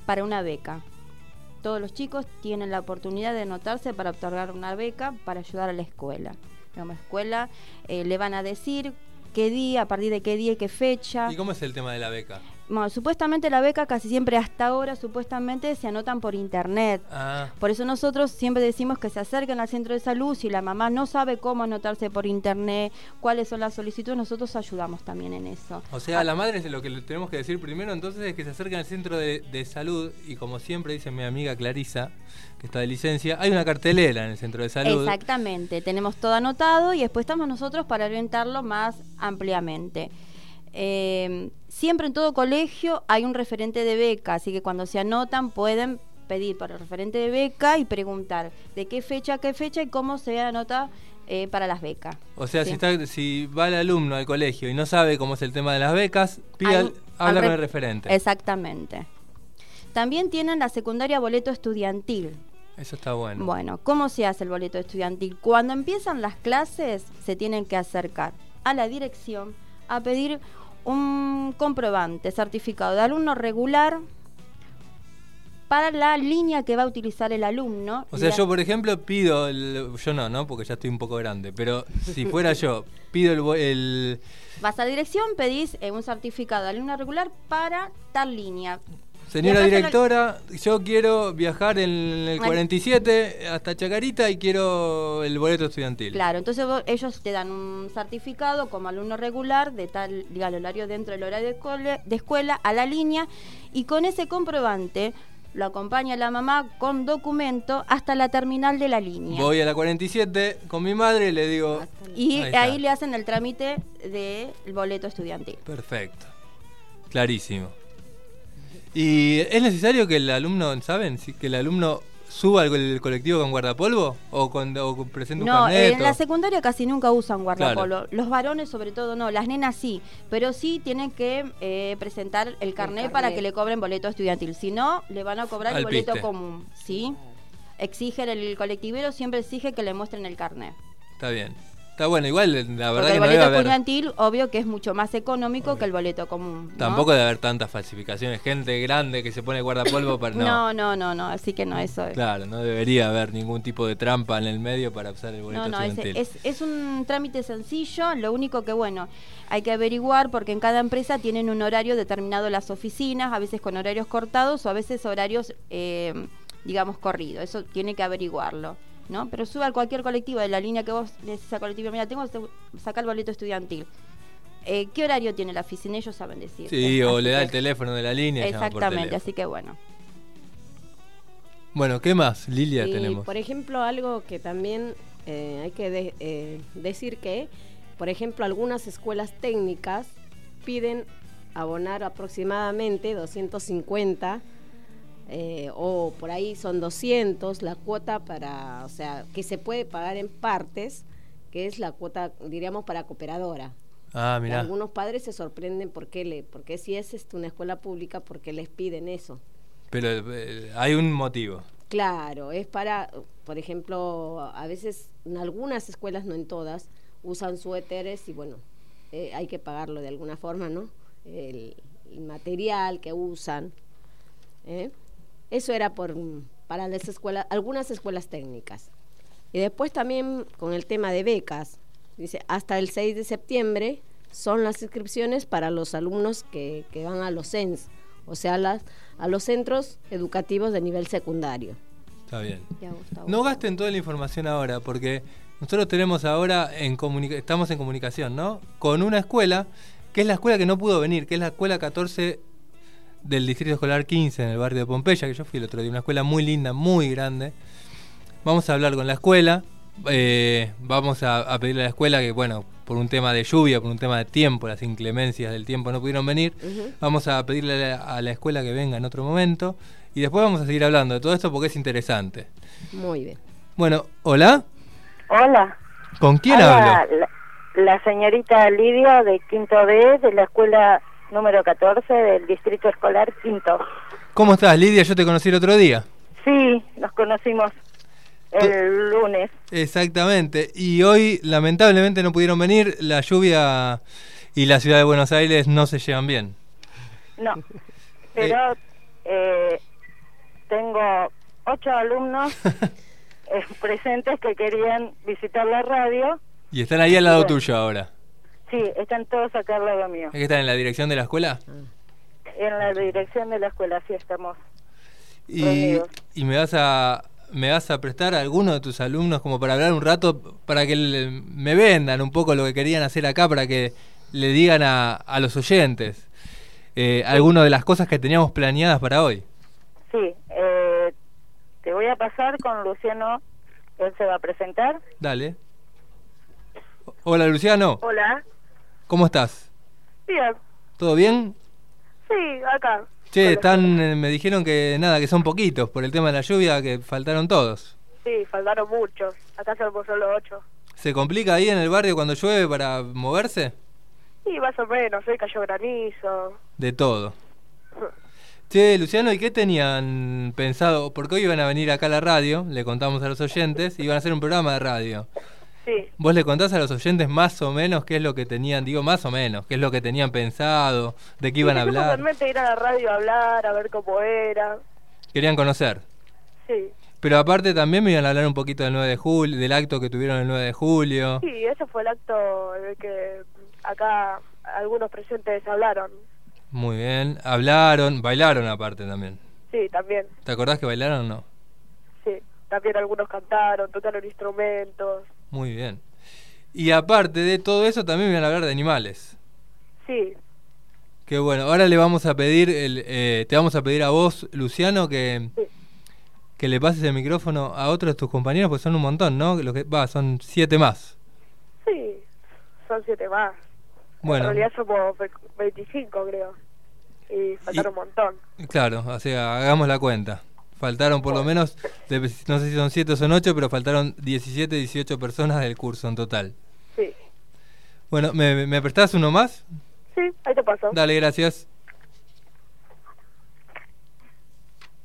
para una beca. Todos los chicos tienen la oportunidad de anotarse para otorgar una beca para ayudar a la escuela. La escuela eh, le van a decir qué día, a partir de qué día y qué fecha. ¿Y cómo es el tema de la beca? Bueno, supuestamente la beca casi siempre hasta ahora supuestamente se anotan por internet. Ah, Por eso nosotros siempre decimos que se acerquen al centro de salud. Si la mamá no sabe cómo anotarse por internet, cuáles son las solicitudes, nosotros ayudamos también en eso. o sea, a la madre es lo que le tenemos que decir primero entonces es que se acerquen al centro de, de salud y como siempre dice mi amiga Clarisa, que está de licencia, hay una cartelera en el centro de salud. Exactamente, tenemos todo anotado y después estamos nosotros para orientarlo más ampliamente. Eh, siempre en todo colegio hay un referente de beca, así que cuando se anotan pueden pedir para el referente de beca y preguntar de qué fecha a qué fecha y cómo se anota eh, para las becas. O sea, Sí. si, está, si va el alumno al colegio y no sabe cómo es el tema de las becas, pida, habla al con re- el referente. Exactamente. También tienen la secundaria boleto estudiantil. Eso está bueno. Bueno, ¿cómo se hace el boleto estudiantil? Cuando empiezan las clases, se tienen que acercar a la dirección a pedir un comprobante certificado de alumno regular para la línea que va a utilizar el alumno. O sea, La- yo, por ejemplo, pido, el- yo no, ¿no? Porque ya estoy un poco grande, pero si fuera yo, pido el, el- Vas a dirección, pedís eh, un certificado de alumno regular para tal línea. Señora directora, yo quiero viajar en el Al- 47 hasta Chacarita y quiero el boleto estudiantil. Claro, entonces vos- ellos te dan un certificado como alumno regular de tal, diga, el horario dentro del horario de, cole- de escuela a la línea y con ese comprobante lo acompaña la mamá con documento hasta la terminal de la línea. Voy a la 47 con mi madre y le digo... y Ahí ahí, le hacen el trámite del boleto estudiantil. Perfecto. Clarísimo. ¿Y es necesario que el alumno, ¿saben? Que el alumno suba al el colectivo con guardapolvo o, con, o presente un No, carnet. en o- la secundaria casi nunca usan guardapolvo. Los varones sobre todo no, las nenas sí, pero sí tienen que eh, presentar el carnet para carnet. que le cobren boleto estudiantil. Si no, le van a cobrar Al el boleto piste. común, ¿sí? Exigen el colectivero siempre exige que le muestren el carnet. Está bien. Está bueno, igual la verdad Porque que el no boleto haber... estudiantil, obvio que es mucho más económico que el boleto común. ¿no? Tampoco debe haber tantas falsificaciones. Gente grande que se pone guardapolvo para... No. No, no, no, no, así que no, eso es. Claro, no debería haber ningún tipo de trampa en el medio para usar el boleto No, no, es, estudiantil. es, es un trámite sencillo, lo único que, bueno, hay que averiguar porque en cada empresa tienen un horario determinado las oficinas, a veces con horarios cortados o a veces horarios, eh, digamos, corridos. Eso tiene que averiguarlo, ¿no? Pero suba a cualquier colectivo de la línea que vos le decís al colectivo, mira, tengo que sacar el boleto estudiantil. Eh, ¿Qué horario tiene la oficina? Ellos saben decir. Sí, o Así le da el teléfono de la línea por Exactamente, así que bueno. Bueno, ¿qué más, Lilia, tenemos? por ejemplo, algo que también eh, hay que de- eh, decir que, por ejemplo, algunas escuelas técnicas piden abonar aproximadamente 250 eh, o por ahí son 200 la cuota para, o sea, que se puede pagar en partes, que es la cuota, diríamos, para cooperadora. Ah, Y mirá. Algunos padres se sorprenden porque le, porque si es este, una escuela pública, porque les piden eso. Pero eh, hay un motivo. Claro, es para, por ejemplo, a veces en algunas escuelas, no en todas, usan suéteres y bueno, eh, hay que pagarlo de alguna forma, ¿no? El, el material que usan. ¿eh? Eso era por para las escuelas, algunas escuelas técnicas. Y después también con el tema de becas, dice, hasta el 6 de septiembre son las inscripciones para los alumnos que, que van a los CENS, o sea, las, a los centros educativos de nivel secundario. Está bien. No gasten toda la información ahora, porque nosotros tenemos ahora, en estamos en comunicación, ¿no? Con una escuela, que es la escuela que no pudo venir, que es la escuela 14 del Distrito Escolar 15 en el barrio de Pompeya, que yo fui el otro día, una escuela muy linda, muy grande. Vamos a hablar con la escuela, eh, vamos a, a pedirle a la escuela que, bueno, por un tema de lluvia, por un tema de tiempo, las inclemencias del tiempo no pudieron venir, vamos a pedirle a la, a la escuela que venga en otro momento y después vamos a seguir hablando de todo esto porque es interesante. Muy bien. Bueno, hola, Hola. ¿con quién Hola, hablo? La, la señorita Lidia de Quinto B de la escuela número 14 del Distrito Escolar Quinto. ¿Cómo estás, Lidia? Yo te conocí el otro día. Sí, nos conocimos el lunes. Exactamente. Y hoy, lamentablemente, no pudieron venir. La lluvia y la ciudad de Buenos Aires no se llevan bien. No, pero eh, tengo ocho alumnos eh, presentes que querían visitar la radio. Y están ahí al lado Bueno. tuyo ahora. Sí, están todos acá al lado mío. ¿Es que están en la dirección de la escuela? En la dirección de la escuela, sí estamos. Y, y me vas a me vas a prestar a alguno de tus alumnos como para hablar un rato, para que le- me vendan un poco lo que querían hacer acá, para que le digan a, a los oyentes eh, algunas de las cosas que teníamos planeadas para hoy. Sí, eh, te voy a pasar con Luciano, él se va a presentar. Dale. Hola Luciano, Hola. ¿Cómo estás? Bien, ¿Todo bien? sí, acá. Che, están, eh, me dijeron que nada, que son poquitos por el tema de la lluvia, que faltaron todos. Sí, faltaron muchos. Acá somos solo ocho. ¿Se complica ahí en el barrio cuando llueve para moverse? Sí, más o menos, hoy cayó granizo. De todo. Che, Luciano, ¿y qué tenían pensado? Porque hoy iban a venir acá a la radio, le contamos a los oyentes, iban a hacer un programa de radio. Sí, ¿Vos le contás a los oyentes más o menos qué es lo que tenían, digo más o menos, qué es lo que tenían pensado, de qué iban a hablar? realmente ir a la radio a hablar, a ver cómo era. Querían conocer. Sí. Pero aparte también me iban a hablar un poquito del 9 de julio, del acto que tuvieron el 9 de julio. Sí, ese fue el acto de que acá algunos presentes hablaron. Muy bien. Hablaron, bailaron aparte también. Sí, también. ¿Te acordás que bailaron o no? Sí, también algunos cantaron, tocaron instrumentos. Muy bien. Y aparte de todo eso también me iban a hablar de animales. Sí, Qué bueno. Ahora le vamos a pedir, el, eh, te vamos a pedir a vos, Luciano, que, que le pases el micrófono a otros de tus compañeros, pues son un montón, ¿no? Lo que, va, son siete más. sí, son siete más. Bueno, En realidad somos ve- 25, creo. Y faltaron un montón. claro, o sea, hagamos la cuenta. Faltaron por lo menos, no sé si son siete o son ocho, pero faltaron 17, 18 personas del curso en total. Sí. Bueno, ¿me, me prestás uno más? Sí, ahí te paso. Dale, gracias.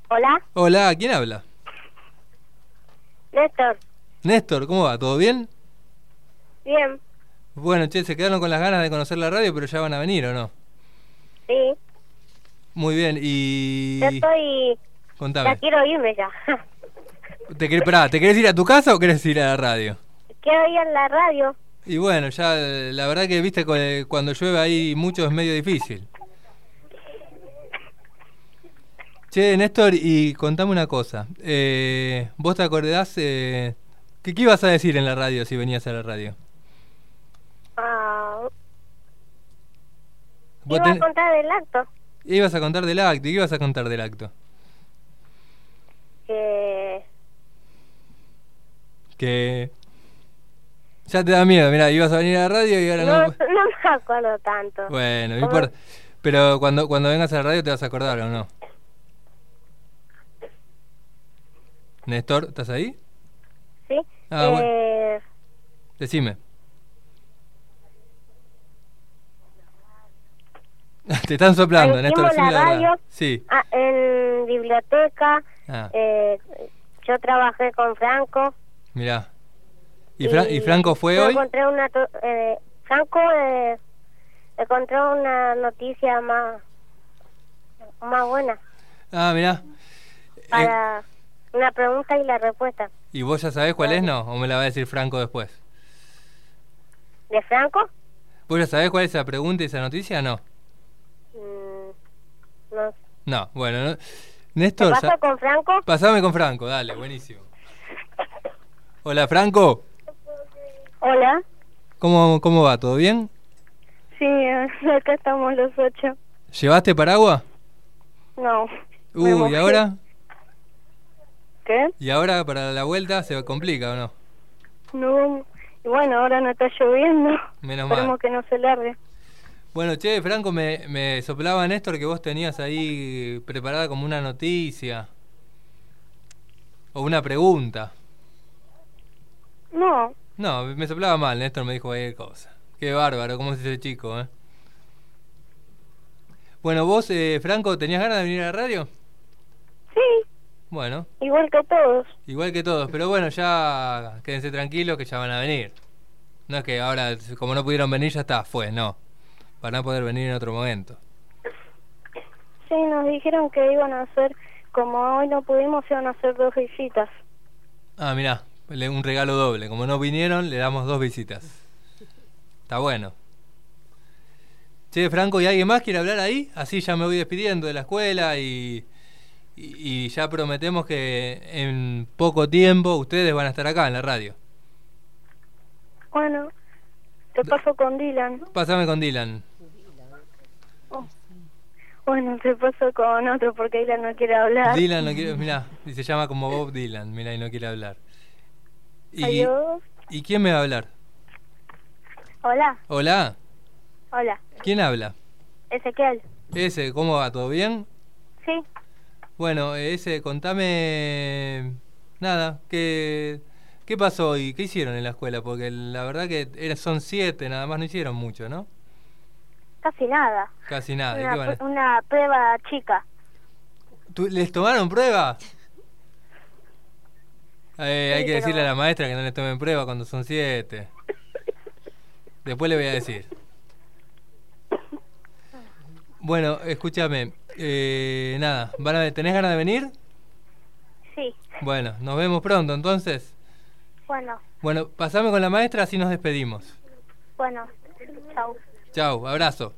Hola, Hola, ¿quién habla? Néstor. Néstor, ¿cómo va? ¿Todo bien? Bien, Bueno, che, se quedaron con las ganas de conocer la radio, pero ya van a venir, ¿o no? sí. Muy bien, y... Yo estoy... Contame. Ya quiero irme ya. ¿Te, quer- pará, ¿Te querés ir a tu casa o querés ir a la radio? quiero ir en la radio. Y bueno, ya la verdad que viste cu- cuando llueve ahí mucho es medio difícil. Che, Néstor, y contame una cosa. Eh, ¿Vos te acordás eh, ¿qué, qué ibas a decir en la radio si venías a la radio? Vos iba a contar del acto. Ibas a contar del acto. ¿Y qué ibas a contar del acto? Que... Que... Ya te da miedo, mira, ibas a venir a la radio y ahora No, no... no me acuerdo tanto. Bueno, no importa. Pero cuando, cuando vengas a la radio te vas a acordar o no. Néstor, ¿estás ahí? ¿Sí? Ah, bueno. eh, Decime. Te están soplando, Néstor. la radio. Sí. ah, en biblioteca. Ah, Eh, yo trabajé con Franco. mirá. ¿Y, Fra- y Franco fue yo hoy? encontré una to- eh, Franco eh, encontró una noticia más más buena Ah, mirá. para una pregunta y la respuesta ¿Y vos ya sabés cuál es, no? ¿O me la va a decir Franco después? de Franco ¿Vos ya sabés cuál es esa pregunta y esa noticia? No. Mm, no No, bueno. no- ¿Te Néstor, paso ya- con Franco? pasame con Franco, dale, buenísimo. Hola, Franco. Hola. ¿Cómo, ¿Cómo va? ¿Todo bien? Sí, acá estamos los ocho. ¿Llevaste paraguas? No. Uy, ¿y ahora? ¿Qué? ¿Y ahora para la vuelta se complica o no? No. Y bueno, ahora no está lloviendo. Menos Esperemos mal. que no se largue. Bueno, che, Franco, me, me soplaba Néstor que vos tenías ahí preparada como una noticia. O una pregunta. No. No, me soplaba mal, Néstor me dijo cualquier cosa. Qué bárbaro, cómo es ese chico, ¿eh? Bueno, vos, eh, Franco, ¿tenías ganas de venir a la radio? Sí, Bueno, igual que todos. igual que todos, pero bueno, ya quédense tranquilos que ya van a venir. No es que ahora, como no pudieron venir, ya está, fue, no. Van a poder venir en otro momento. Sí, nos dijeron que iban a hacer, como hoy no pudimos, iban a hacer dos visitas. Ah, mirá, un regalo doble. Como no vinieron, le damos dos visitas. Está bueno. Che, Franco, ¿y alguien más quiere hablar ahí? Así ya me voy despidiendo de la escuela y, y, y ya prometemos que en poco tiempo ustedes van a estar acá en la radio. Bueno, te paso con Dylan. Pásame con Dylan. Bueno, te paso con otro porque Dylan no quiere hablar. Dylan no quiere, mirá, y se llama como Bob Dylan, mirá, y no quiere hablar. Y, Adiós. ¿Y quién me va a hablar? Hola, Hola, hola. ¿quién habla? Ezequiel. Ese, ¿cómo va? ¿Todo bien? Sí. Bueno, eh, ese, contame nada, ¿qué, ¿qué pasó hoy? ¿Qué hicieron en la escuela? Porque la verdad que era- son siete, nada más no hicieron mucho, ¿no? Casi nada. Casi nada. ¿y qué una, prueba chica. ¿Tú- ¿Les tomaron prueba? Eh, hay que pero- decirle a la maestra que no les tomen prueba cuando son siete. Después le voy a decir. Bueno, escúchame. eh, nada, ¿van a- ¿tenés ganas de venir? Sí, Bueno, nos vemos pronto entonces. bueno, Bueno, pasame con la maestra así nos despedimos. bueno, chau. Chau, abrazo.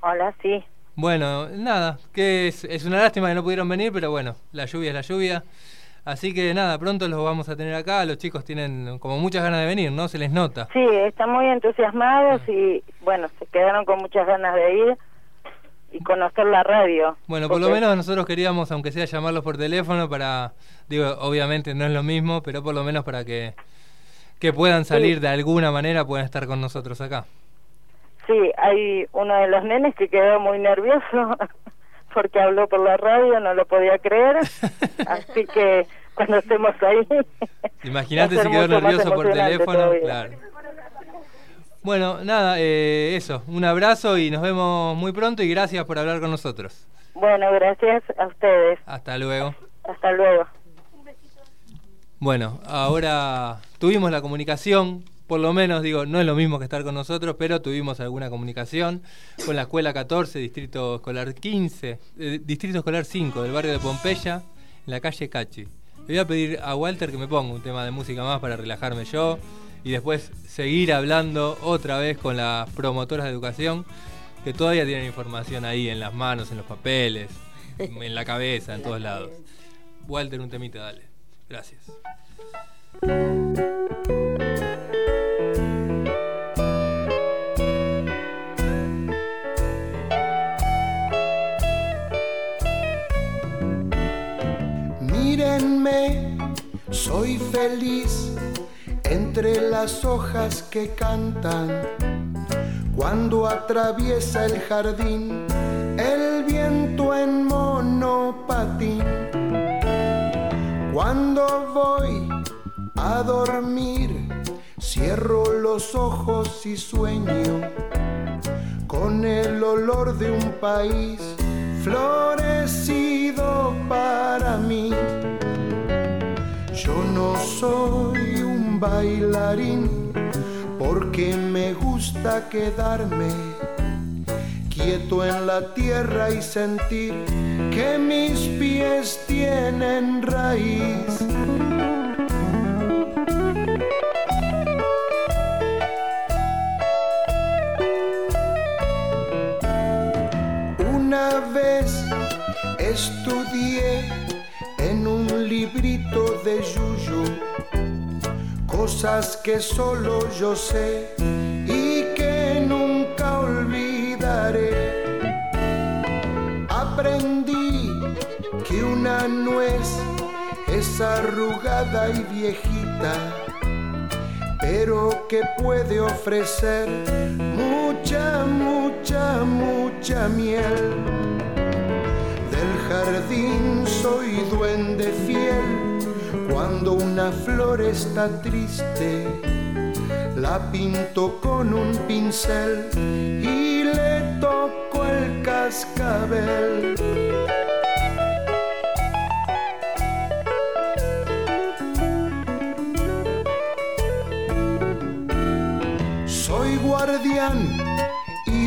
Hola, sí. Bueno, nada, que es, es una lástima que no pudieron venir, pero bueno, la lluvia es la lluvia. Así que nada, pronto los vamos a tener acá. Los chicos tienen como muchas ganas de venir, ¿no? Se les nota. Sí, están muy entusiasmados y bueno, se quedaron con muchas ganas de ir y conocer la radio. Bueno, por lo menos nosotros queríamos, aunque sea llamarlos por teléfono, para, digo, obviamente no es lo mismo, pero por lo menos para que, que puedan salir de alguna manera, puedan estar con nosotros acá. Sí, hay uno de los nenes que quedó muy nervioso porque habló por la radio, no lo podía creer. Así que cuando estemos ahí. Imagínate si quedó nervioso por teléfono. Claro. Bueno, nada, eh, eso, un abrazo y nos vemos muy pronto y gracias por hablar con nosotros. Bueno, gracias a ustedes. Hasta luego. Hasta luego. Bueno, ahora tuvimos la comunicación, por lo menos digo, no es lo mismo que estar con nosotros, pero tuvimos alguna comunicación con la Escuela 14, Distrito Escolar 15, eh, Distrito Escolar 5 del barrio de Pompeya, en la calle Cachi. Le voy a pedir a Walter que me ponga un tema de música más para relajarme yo y después seguir hablando otra vez con las promotoras de educación que todavía tienen información ahí en las manos, en los papeles, en la cabeza, en todos lados. Walter, un temita, dale. Gracias. Mírenme, soy feliz entre las hojas que cantan. Cuando atraviesa el jardín el viento en monopatín. Cuando voy a dormir, cierro los ojos y sueño con el olor de un país florecido para mí. Yo no soy un bailarín porque me gusta quedarme quieto en la tierra y sentir que mis pies tienen raíz. Una vez estudié en un librito de Yuyu cosas que solo yo sé es arrugada y viejita, pero que puede ofrecer mucha, mucha, mucha miel. Del jardín soy duende fiel, cuando una flor está triste, la pinto con un pincel y le toco el cascabel.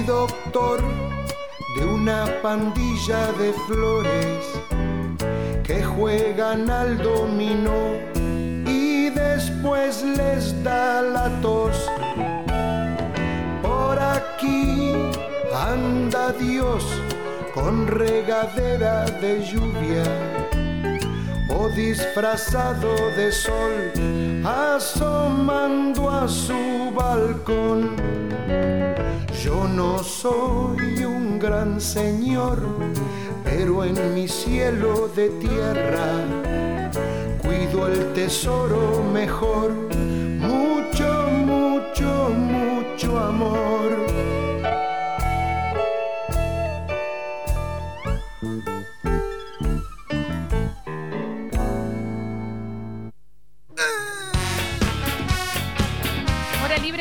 Doctor de una pandilla de flores que juegan al dominó y después les da la tos. Por aquí anda Dios con regadera de lluvia o disfrazado de sol asomando a su balcón. Yo no soy un gran señor, pero en mi cielo de tierra cuido el tesoro mejor. Mucho, mucho, mucho amor.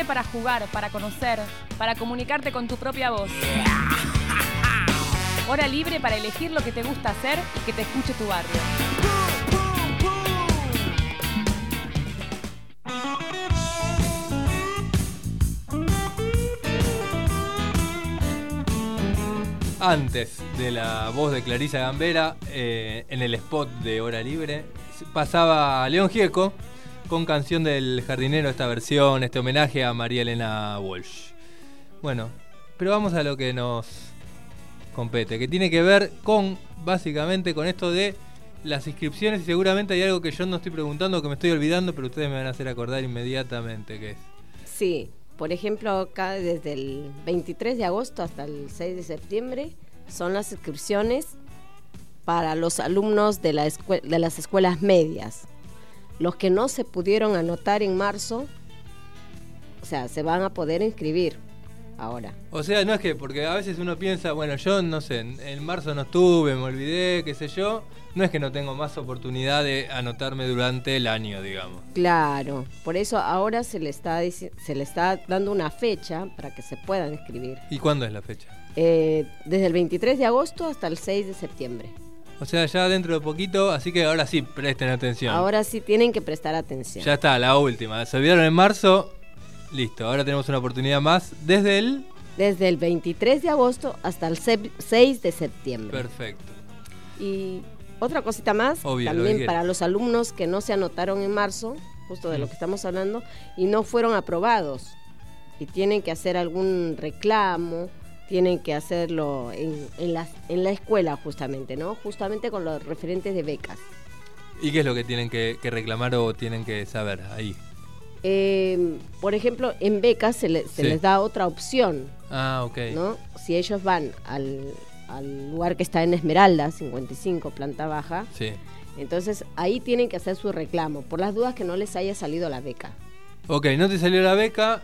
Para jugar, para conocer, para comunicarte con tu propia voz. Hora libre para elegir lo que te gusta hacer y que te escuche tu barrio. antes de la voz de Clarisa Gambera, eh, en el spot de Hora Libre, pasaba León Gieco con canción del jardinero, esta versión, este homenaje a María Elena Walsh. Bueno, pero vamos a lo que nos compete, que tiene que ver con, básicamente, con esto de las inscripciones y seguramente hay algo que yo no estoy preguntando, que me estoy olvidando, pero ustedes me van a hacer acordar inmediatamente que es. Sí, por ejemplo, acá desde el 23 de agosto hasta el 6 de septiembre son las inscripciones para los alumnos de, la de las escuelas medias. Los que no se pudieron anotar en marzo, o sea, se van a poder inscribir ahora. O sea, no es que, porque a veces uno piensa, bueno, yo no sé, en, en marzo no estuve, me olvidé, qué sé yo. No es que no tengo más oportunidad de anotarme durante el año, digamos. Claro, por eso ahora se le está, se le está dando una fecha para que se puedan inscribir. ¿Y cuándo es la fecha? Eh, desde el 23 de agosto hasta el 6 de septiembre. O sea, ya dentro de poquito, así que ahora sí, presten atención. Ahora sí tienen que prestar atención. Ya está, la última. Se olvidaron en marzo, listo, ahora tenemos una oportunidad más desde el... Desde el 23 de agosto hasta el se- 6 de septiembre. Perfecto. Y otra cosita más, Obvio, también para los alumnos que no se anotaron en marzo, justo de lo Mm. que estamos hablando, y no fueron aprobados, y tienen que hacer algún reclamo, tienen que hacerlo en, en, las- en la escuela justamente, ¿no? Justamente con los referentes de becas. ¿Y qué es lo que tienen que, que reclamar o tienen que saber ahí? Eh, por ejemplo, en becas se, le- se Sí. les da otra opción, Ah, ok. ¿no? Si ellos van al, al lugar que está en Esmeralda, 55, planta baja, Sí. entonces ahí tienen que hacer su reclamo, por las dudas que no les haya salido la beca. Ok, no te salió la beca,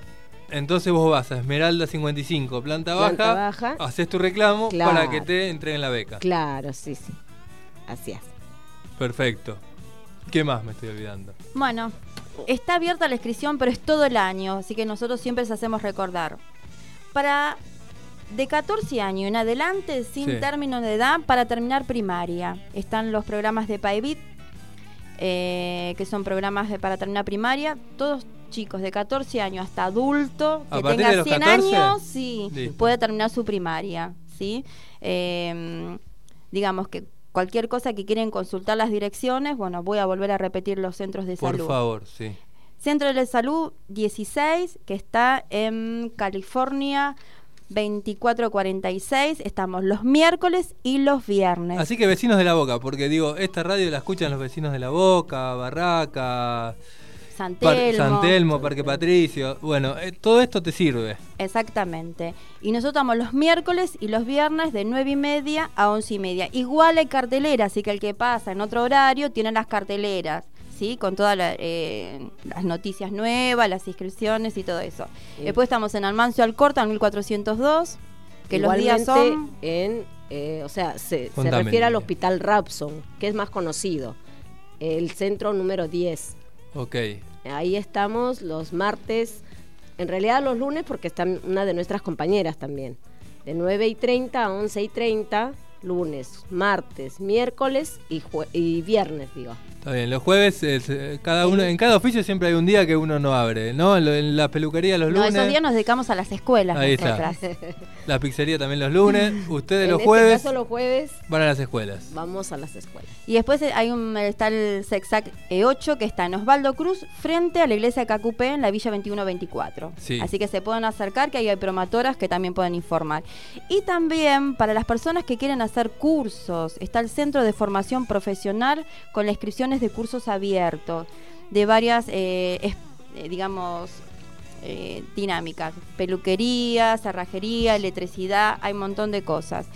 entonces vos vas a Esmeralda 55, planta, Planta baja, baja. haces tu reclamo Claro. para que te entreguen la beca. Claro, sí, sí. Así es. Perfecto. ¿Qué más me estoy olvidando? Bueno, está abierta la inscripción, pero es todo el año, así que nosotros siempre les hacemos recordar. Para de 14 años en adelante, sin Sí. término de edad, para terminar primaria. Están los programas de PAEBIT, eh, que son programas de, para terminar primaria. Todos chicos de 14 años hasta adulto, ¿A que tenga de los 100 14? años, sí, Listo. puede terminar su primaria. ¿sí? Eh, digamos que cualquier cosa que quieren consultar las direcciones, bueno, voy a volver a repetir los centros de Por salud. favor, sí. Centro de Salud 16, que está en California 2446. Estamos los miércoles y los viernes. Así que vecinos de la Boca, porque digo, esta radio la escuchan los vecinos de la Boca, Barraca, San Par- Telmo. San Telmo, Parque Patricio. Bueno, eh, todo esto te sirve. Exactamente. Y nosotros estamos los miércoles y los viernes de 9 y media a 11 y media. Igual hay cartelera, así que el que pasa en otro horario tiene las carteleras. ¿Sí? Con todas la- eh, las noticias nuevas, las inscripciones y todo eso. Sí. Después estamos en Almancio Alcorta, en 1402, que los días son... en, eh, o sea, se, se refiere al. Hospital Rapson, que es más conocido, el centro número 10. Ok. Ahí estamos los martes, en realidad los lunes porque están una de nuestras compañeras también, de 9 y 30 a 11 y 30, lunes, martes, miércoles y, y viernes, digo. Está bien, los jueves, es, eh, cada uno, en cada oficio siempre hay un día que uno no abre, ¿no? En, la peluquería los No, lunes, esos días nos dedicamos a las escuelas Ahí está. la pizzería también los lunes, ustedes en los este jueves caso los jueves van a las escuelas. vamos a las escuelas. Y después eh, hay un, está el Sexac E8 que está en Osvaldo Cruz frente a la iglesia de Cacupé en la Villa 2124. Sí. Así que se pueden acercar, que ahí hay promotoras que también pueden informar. Y también para las personas que quieren hacer cursos, está el Centro de Formación Profesional con las de cursos abiertos de varias, eh, es- eh, digamos, eh, dinámicas. Peluquería, cerrajería, electricidad, hay un montón de cosas.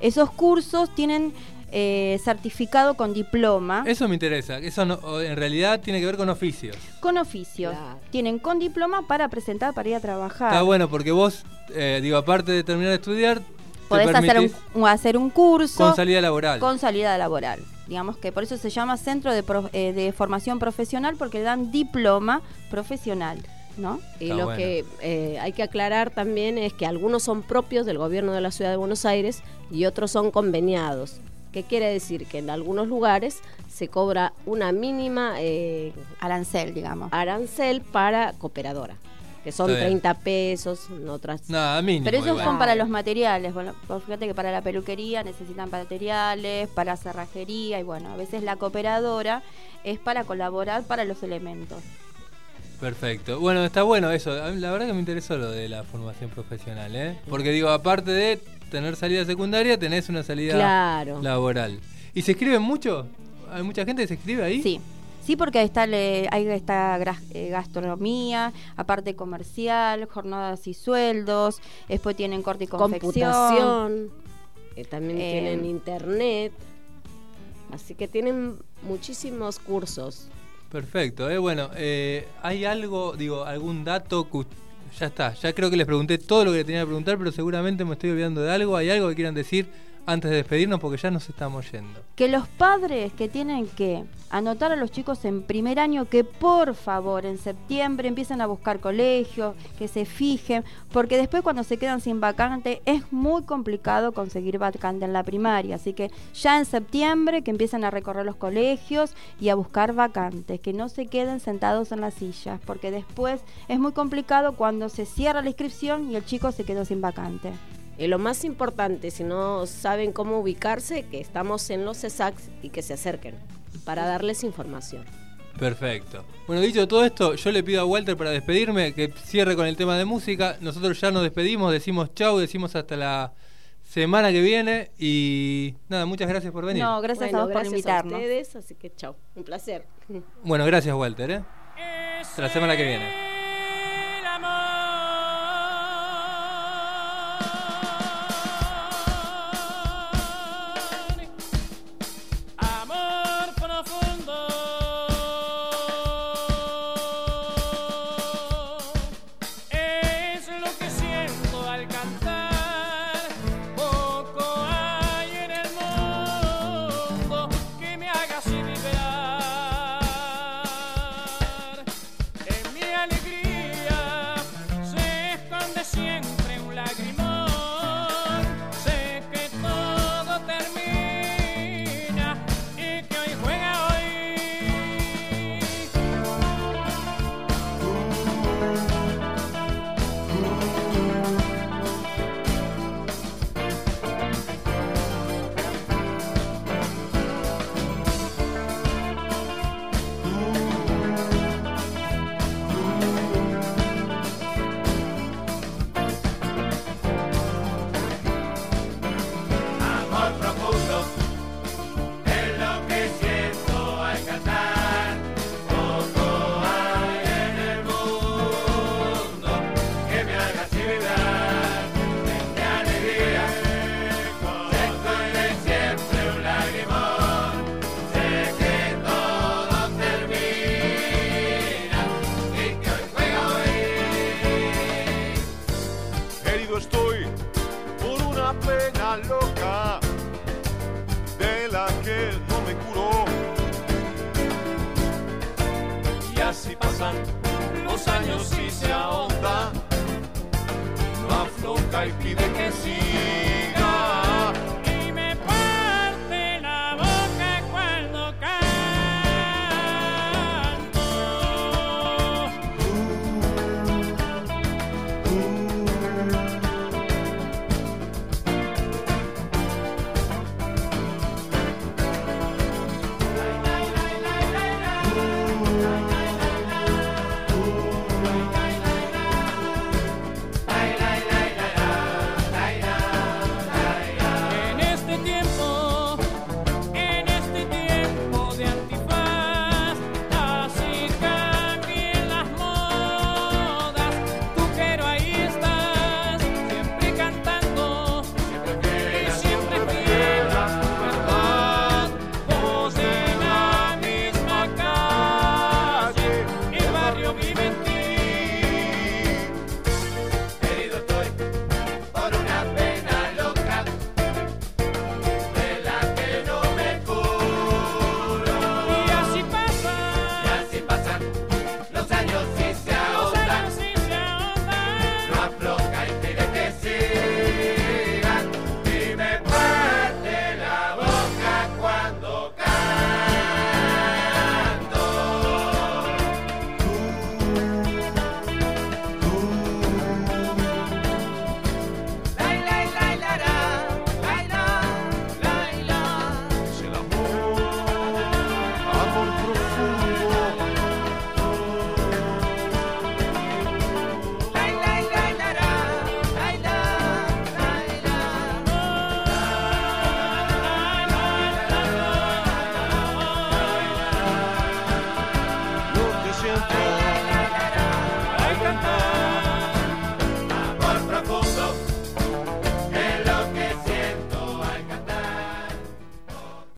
Esos cursos tienen eh, certificado con diploma, Eso me interesa, eso no- en realidad tiene que ver con oficios. con oficios. Tienen con diploma para presentar, para ir a trabajar. Está bueno porque vos, eh, digo, aparte de terminar de estudiar, Podés hacer un, hacer un curso. Con salida laboral. Con salida laboral. Digamos que por eso se llama Centro de, Pro- eh, de Formación Profesional, porque le dan diploma profesional, ¿no? Y Está lo bueno. que eh, hay que aclarar también es que algunos son propios del gobierno de la ciudad de Buenos Aires y otros son conveniados. ¿Qué quiere decir? Que en algunos lugares se cobra una mínima eh, arancel, digamos. Arancel para cooperadora. Que son Está bien. 30 pesos, en otras... Nada, mínimo. Pero esos igual. son para los materiales. Bueno, vos fíjate que para la peluquería necesitan materiales, para cerrajería y bueno, a veces la cooperadora es para colaborar para los elementos. Perfecto. Bueno, está bueno eso. La verdad que me interesó lo de la formación profesional, ¿eh? Porque digo, aparte de tener salida secundaria, tenés una salida Claro. laboral. ¿Y se escribe mucho? ¿Hay mucha gente que se escribe ahí? Sí. Sí, porque ahí está, le- ahí está eh, gastronomía, aparte comercial, jornadas y sueldos, después tienen corte y confección. computación, eh, también Eh, tienen internet, así que tienen muchísimos cursos. Perfecto, ¿eh? Bueno, eh, ¿hay algo, digo, algún dato que... Ya está, ya creo que les pregunté todo lo que le tenía que preguntar, pero seguramente me estoy olvidando de algo. ¿Hay algo que quieran decir antes de despedirnos? Porque ya nos estamos yendo. Que los padres que tienen que anotar a los chicos en primer año, que por favor en septiembre empiecen a buscar colegios, que se fijen, porque después cuando se quedan sin vacante es muy complicado conseguir vacante en la primaria. Así que ya en septiembre que empiecen a recorrer los colegios y a buscar vacantes, que no se queden sentados en las sillas, porque después es muy complicado cuando se cierra la inscripción y el chico se quedó sin vacante. Y lo más importante, si no saben cómo ubicarse, que estamos en los CESACs y que se acerquen para darles información. Perfecto. Bueno, dicho todo esto, yo le pido a Walter para despedirme que cierre con el tema de música. Nosotros ya nos despedimos, decimos chau, decimos hasta la semana que viene y nada, muchas gracias por venir. No, gracias Bueno, a vos por gracias invitarnos. A ustedes, así que chao, un placer. Bueno, gracias Walter, ¿eh? Hasta la semana que viene. Así vibrar.